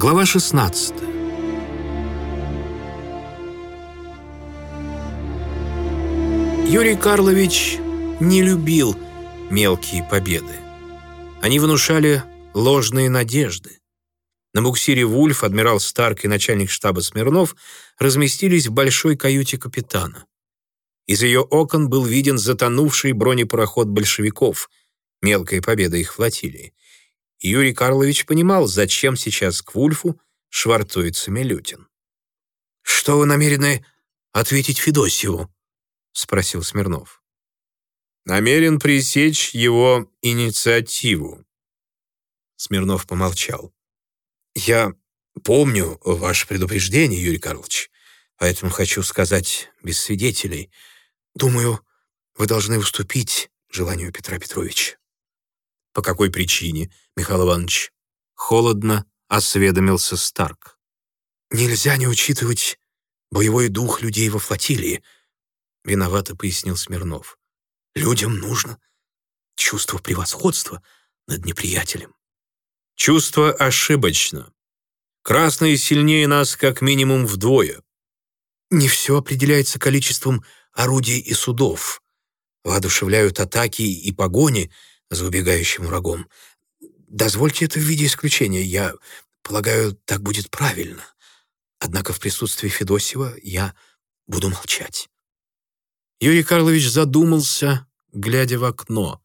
Глава 16 Юрий Карлович не любил мелкие победы. Они внушали ложные надежды. На буксире «Вульф» адмирал Старк и начальник штаба Смирнов разместились в большой каюте капитана. Из ее окон был виден затонувший бронепароход большевиков, мелкая победа их флотилии. Юрий Карлович понимал, зачем сейчас к Вульфу швартуется Милютин. «Что вы намерены ответить Федосьеву?» — спросил Смирнов. «Намерен пресечь его инициативу». Смирнов помолчал. «Я помню ваше предупреждение, Юрий Карлович, поэтому хочу сказать без свидетелей. Думаю, вы должны уступить желанию Петра Петровича». «По какой причине, Михаил Иванович?» Холодно осведомился Старк. «Нельзя не учитывать боевой дух людей во флотилии», виновато пояснил Смирнов. «Людям нужно чувство превосходства над неприятелем». «Чувство ошибочно. Красные сильнее нас как минимум вдвое». «Не все определяется количеством орудий и судов. Воодушевляют атаки и погони за убегающим врагом. Дозвольте это в виде исключения. Я полагаю, так будет правильно. Однако в присутствии Федосева я буду молчать». Юрий Карлович задумался, глядя в окно.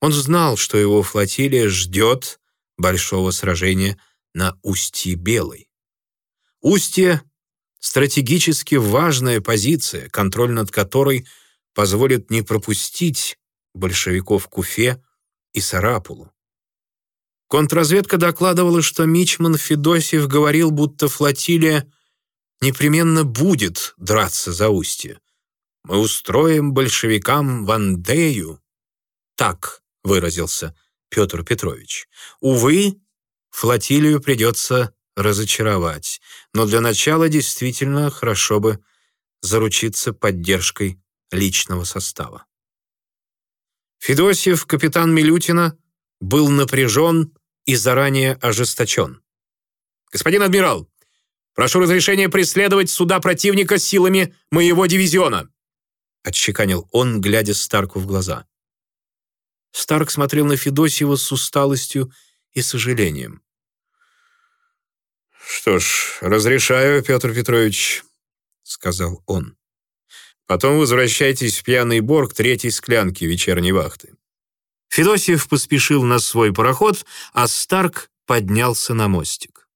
Он знал, что его флотилия ждет большого сражения на устье Белой. Устье — стратегически важная позиция, контроль над которой позволит не пропустить большевиков к Уфе и Сарапулу. Контрразведка докладывала, что Мичман Федосев говорил, будто флотилия непременно будет драться за устье. Мы устроим большевикам Вандею. Так выразился Петр Петрович. Увы, флотилию придется разочаровать, но для начала действительно хорошо бы заручиться поддержкой личного состава. Федосьев, капитан Милютина, был напряжен и заранее ожесточен. «Господин адмирал, прошу разрешения преследовать суда противника силами моего дивизиона. — отчеканил он, глядя Старку в глаза. Старк смотрел на Федосьева с усталостью и сожалением. «Что ж, разрешаю, Петр Петрович», — сказал он. «Потом возвращайтесь в пьяный борг третьей склянки вечерней вахты». Федосьев поспешил на свой пароход, а Старк поднялся на мостик.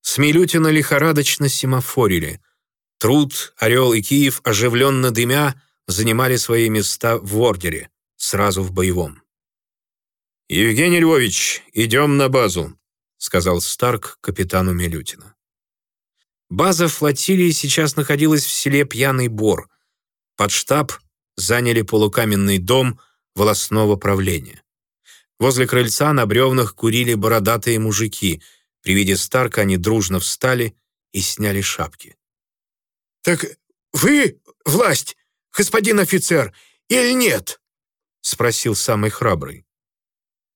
С Милютина лихорадочно семафорили. Труд, Орел и Киев, оживленно дымя, занимали свои места в ордере, сразу в боевом. «Евгений Львович, идем на базу», — сказал Старк капитану Милютина. База флотилии сейчас находилась в селе Пьяный Бор. Под штаб заняли полукаменный дом волосного правления. Возле крыльца на бревнах курили бородатые мужики. При виде Старка они дружно встали и сняли шапки. «Так вы власть?» господин офицер, или нет?» — спросил самый храбрый.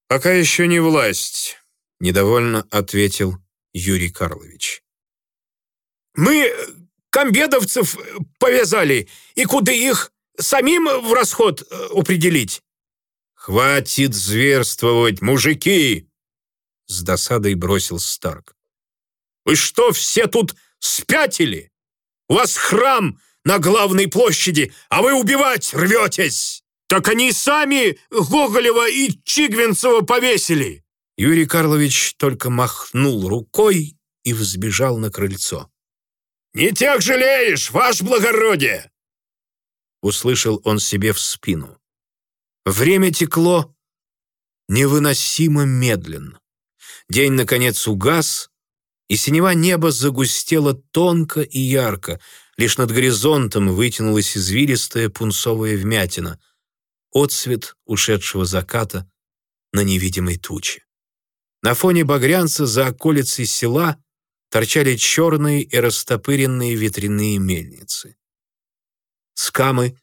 «Пока еще не власть», — недовольно ответил Юрий Карлович. «Мы комбедовцев повязали, и куда их самим в расход э, определить?» «Хватит зверствовать, мужики!» С досадой бросил Старк. «Вы что, все тут спятили? У вас храм на главной площади, а вы убивать рветесь! Так они сами Гоголева и Чигвинцева повесили!» Юрий Карлович только махнул рукой и взбежал на крыльцо. «Не тех жалеешь, ваш благородие!» Услышал он себе в спину. Время текло невыносимо медленно. День, наконец, угас, и синева неба загустела тонко и ярко, Лишь над горизонтом вытянулась извилистая пунцовая вмятина, отцвет ушедшего заката на невидимой туче. На фоне багрянца за околицей села торчали черные и растопыренные ветряные мельницы. С камы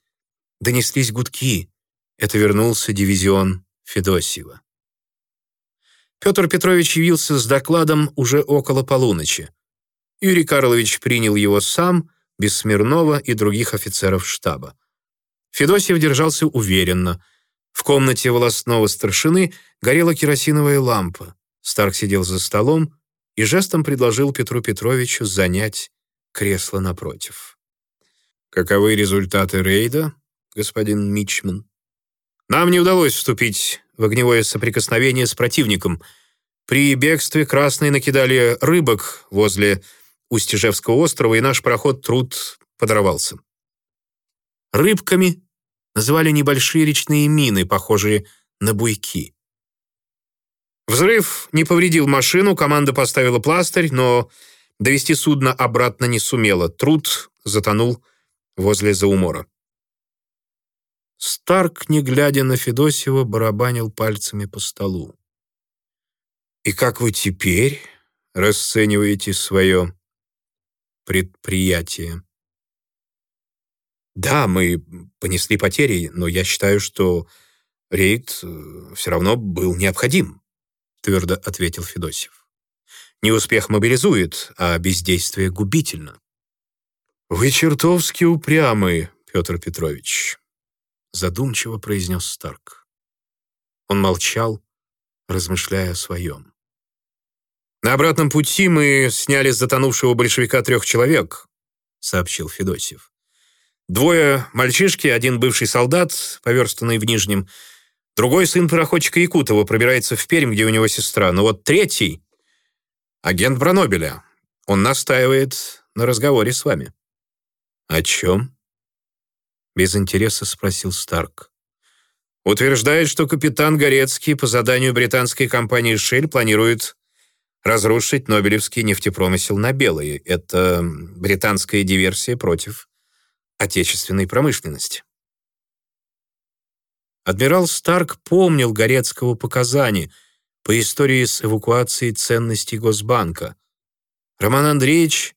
донеслись гудки. Это вернулся дивизион Федосьева. Петр Петрович явился с докладом уже около полуночи. Юрий Карлович принял его сам, без Смирнова и других офицеров штаба. Федосьев держался уверенно. В комнате волосного старшины горела керосиновая лампа. Старк сидел за столом и жестом предложил Петру Петровичу занять кресло напротив. «Каковы результаты рейда, господин Мичман?» «Нам не удалось вступить в огневое соприкосновение с противником. При бегстве красные накидали рыбок возле Устижевского острова, и наш проход труд подорвался. Рыбками называли небольшие речные мины, похожие на буйки. Взрыв не повредил машину, команда поставила пластырь, но довести судно обратно не сумела. Труд затонул возле Заумора. Старк, не глядя на Федосева, барабанил пальцами по столу. «И как вы теперь расцениваете свое предприятие?» «Да, мы понесли потери, но я считаю, что рейд э, все равно был необходим», твердо ответил Федосев. «Неуспех мобилизует, а бездействие губительно». «Вы чертовски упрямы, Петр Петрович», задумчиво произнес Старк. Он молчал, размышляя о своем. «На обратном пути мы сняли с затонувшего большевика трех человек», сообщил Федосев. «Двое мальчишки, один бывший солдат, поверстанный в Нижнем, другой сын пароходчика Якутова, пробирается в Пермь, где у него сестра. Но вот третий — агент Бранобеля. Он настаивает на разговоре с вами». «О чем?» Без интереса спросил Старк. Утверждает, что капитан Горецкий по заданию британской компании «Шель» планирует разрушить Нобелевский нефтепромысел на Белые. Это британская диверсия против отечественной промышленности. Адмирал Старк помнил Горецкого показания по истории с эвакуацией ценностей Госбанка. Роман Андреевич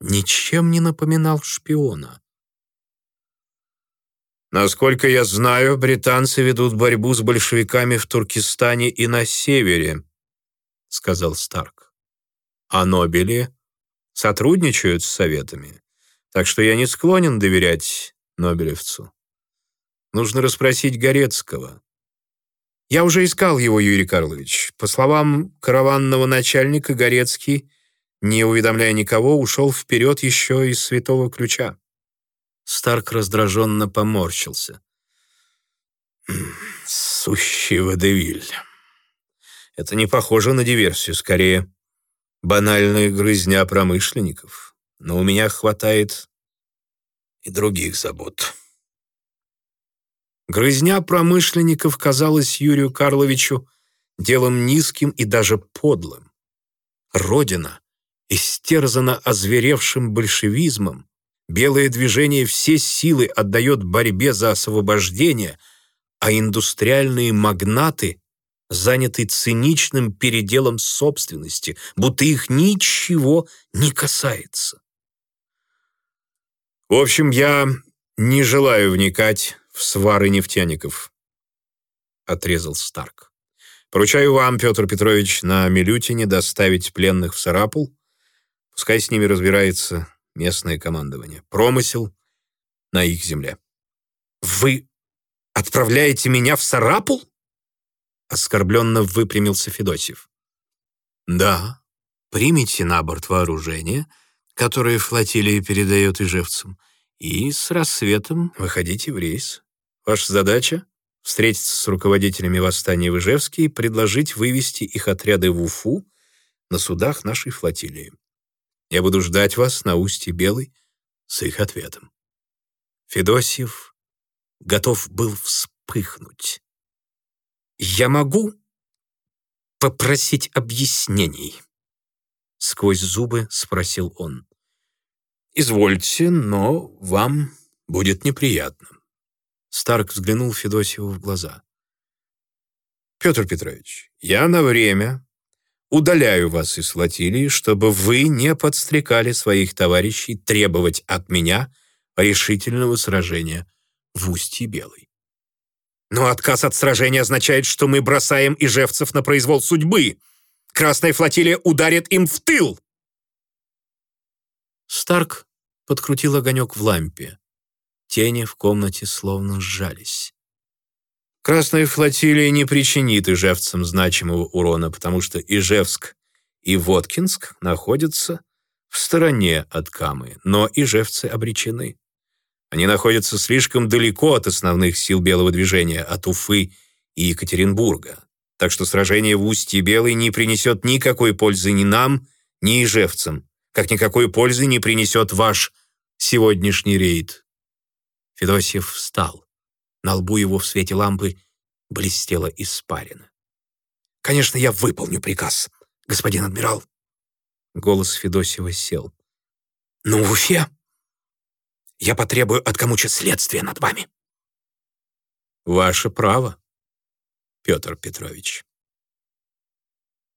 ничем не напоминал шпиона. Насколько я знаю, британцы ведут борьбу с большевиками в Туркестане и на севере, сказал Старк. А Нобели сотрудничают с советами, так что я не склонен доверять Нобелевцу. Нужно расспросить Горецкого. Я уже искал его, Юрий Карлович. По словам караванного начальника, Горецкий, не уведомляя никого, ушел вперед еще из Святого Ключа. Старк раздраженно поморщился. «Сущий водевиль. Это не похоже на диверсию, скорее банальная грызня промышленников. Но у меня хватает и других забот». Грызня промышленников казалась Юрию Карловичу делом низким и даже подлым. Родина, истерзана озверевшим большевизмом, Белое движение все силы отдает борьбе за освобождение, а индустриальные магнаты заняты циничным переделом собственности, будто их ничего не касается. В общем, я не желаю вникать в свары нефтяников, отрезал Старк. Поручаю вам, Петр Петрович, на Милютине доставить пленных в Сарапул. Пускай с ними разбирается местное командование. Промысел на их земле. «Вы отправляете меня в Сарапул?» Оскорбленно выпрямился Федосев. «Да, примите на борт вооружение, которое флотилия передает ижевцам, и с рассветом выходите в рейс. Ваша задача — встретиться с руководителями восстания в Ижевске и предложить вывести их отряды в Уфу на судах нашей флотилии. Я буду ждать вас на устье Белой с их ответом». Федосьев готов был вспыхнуть. «Я могу попросить объяснений?» Сквозь зубы спросил он. «Извольте, но вам будет неприятно». Старк взглянул Федосьеву в глаза. «Петр Петрович, я на время удаляю вас из флотилии, чтобы вы не подстрекали своих товарищей требовать от меня решительного сражения в устье Белой. Но отказ от сражения означает, что мы бросаем ижевцев на произвол судьбы. Красная флотилия ударит им в тыл. Старк подкрутил огонек в лампе. Тени в комнате словно сжались. Красная флотилия не причинит ижевцам значимого урона, потому что Ижевск и Воткинск находятся в стороне от Камы, но ижевцы обречены. Они находятся слишком далеко от основных сил белого движения, от Уфы и Екатеринбурга. Так что сражение в устье Белой не принесет никакой пользы ни нам, ни ижевцам, как никакой пользы не принесет ваш сегодняшний рейд. Федосьев встал. На лбу его в свете лампы блестела испарина. «Конечно, я выполню приказ, господин адмирал». Голос Федосева сел. «Но в Уфе я потребую от Камуча следствия над вами». «Ваше право, Петр Петрович».